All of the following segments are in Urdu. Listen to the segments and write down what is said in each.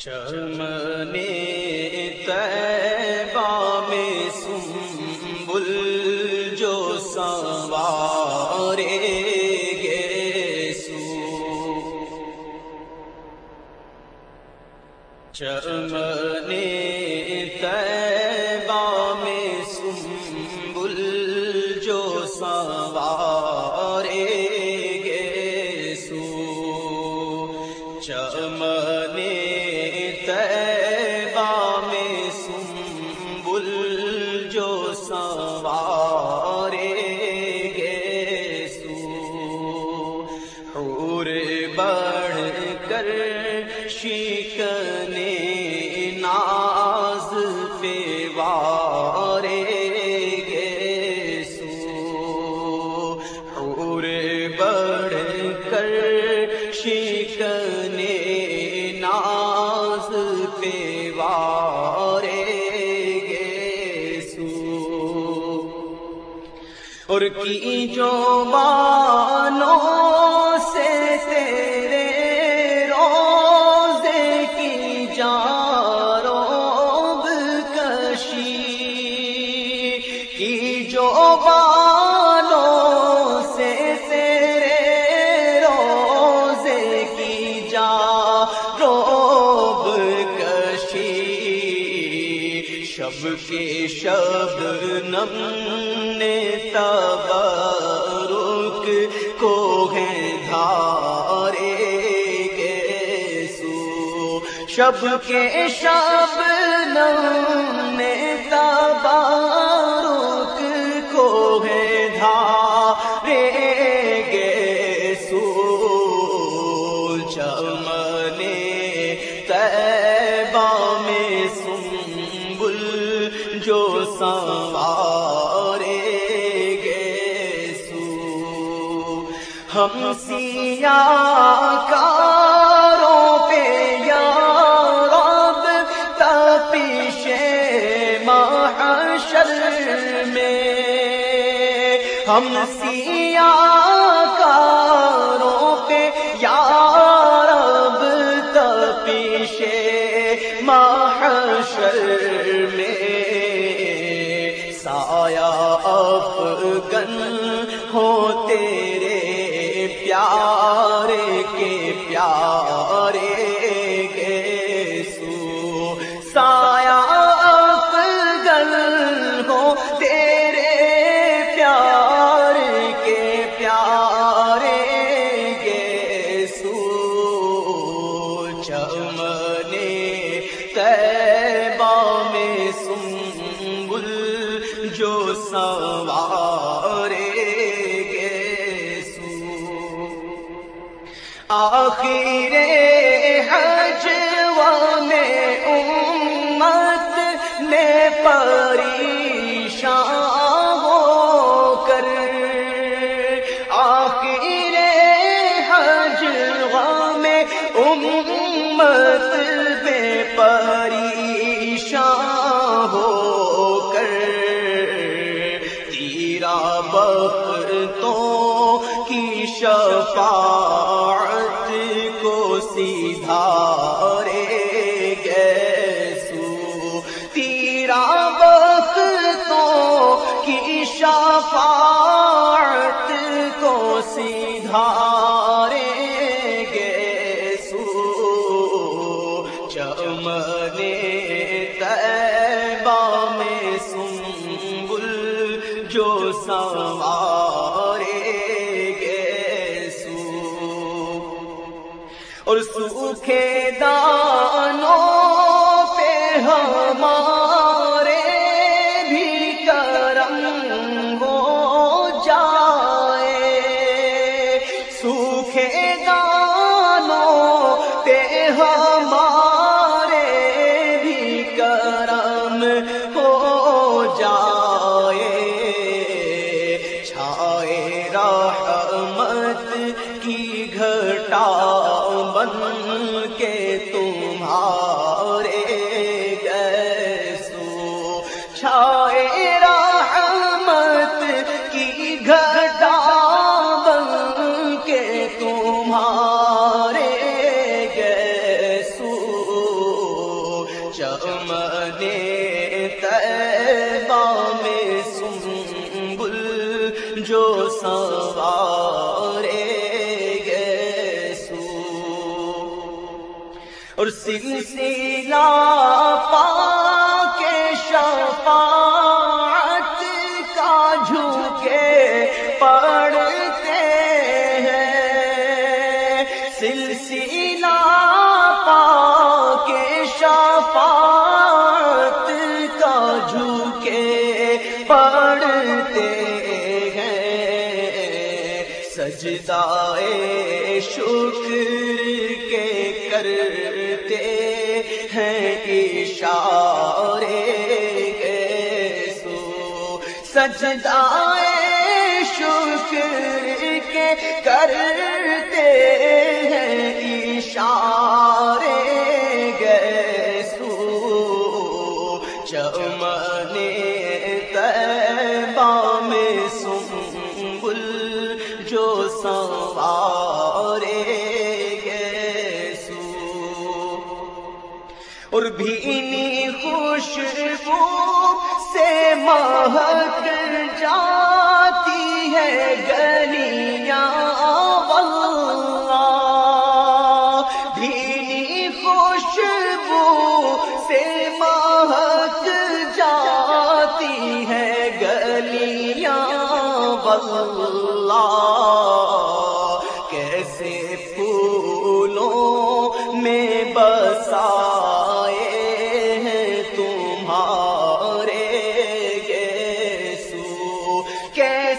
چمنے تیبا میں سنبل جو سوارے گے سو چمنے بڑھ کر شکن ناز پہ وارے گے سو اور بڑھ کر شکن ناز پہ وارے گے سو اور کی جو بانو جو سے تیرے روزے کی جا روب کشی، شب کے شب نم تبرک کو ہے دھارے گے سو، شب کے شب نے چمنے تیبہ میں سنبل جو سوارے ہم سیا کاروں پہ یا رب تپش محشر میں۔ ہم سیا افغن ہو تیرے پیارے کے پیار بختوں کی شفاعت گیسو تیرا بختوں تو کی شفاعت کو سیدھا سوکھے دانوں پہ ہمارے بھی کرم ہو جائے۔ سوکھے دانوں پہ ہمارے بھی کرم ہو جائے۔ اور سلسلہ پا کے شفاعت کا جھوکے پڑتے ہیں۔ سلسلہ پا کے شفاعت کا جھوکے پڑتے ہیں۔ سجدائے شکر ہیں اشارے سو سجدائے شکر کے کر اور بھینی خوشبو سے مہک جاتی ہے گلیاں واللہ۔ بھینی خوشبو سے مہک جاتی ہے گلیاں واللہ۔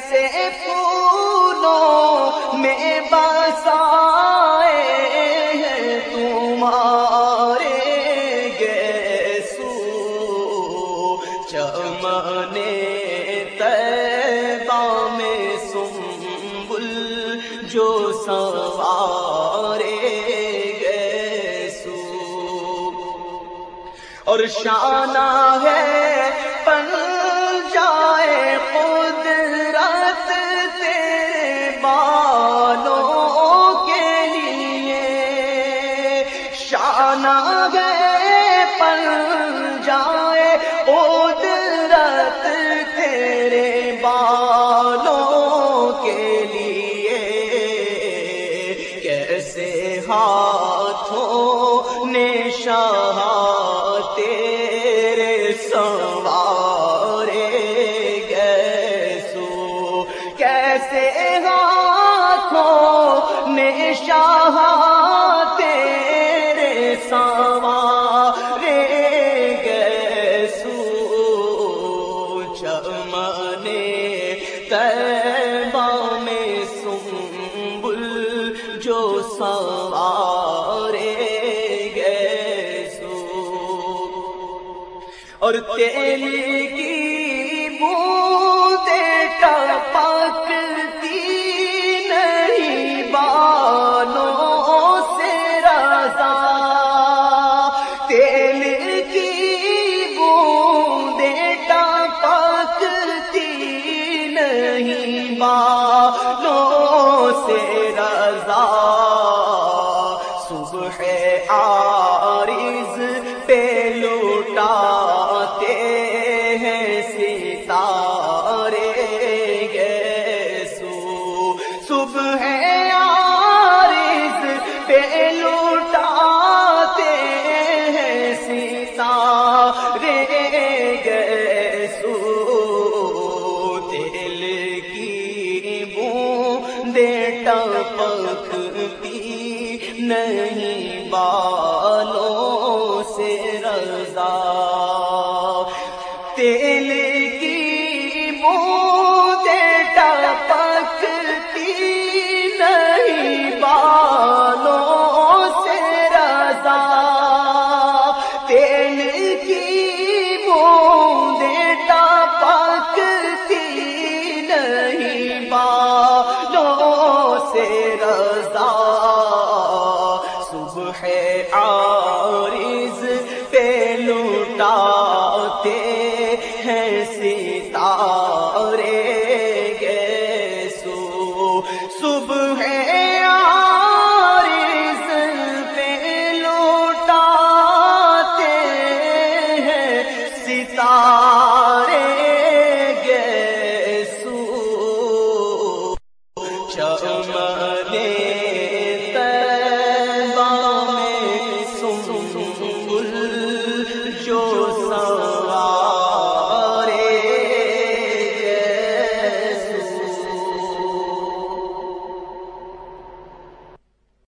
کیسے پھولوں میں بسائے ہیں تمہارے گیسو چمنے تیبہ میں سنبل جو سوارے گیسو۔ اور شانہ ہے جو سوارے گیسو اور تیل کی بوندے ٹپکتی نہیں، بالوں سے رضا۔ تیل کی بوندے ٹپکتی نہیں، بالوں سے بیٹا پکتی نہیں بالوں سے رضا لوٹاتے ہیں ستارے گیسو۔ صبح عارض پہ لوٹاتے ستارے گے سو چمنے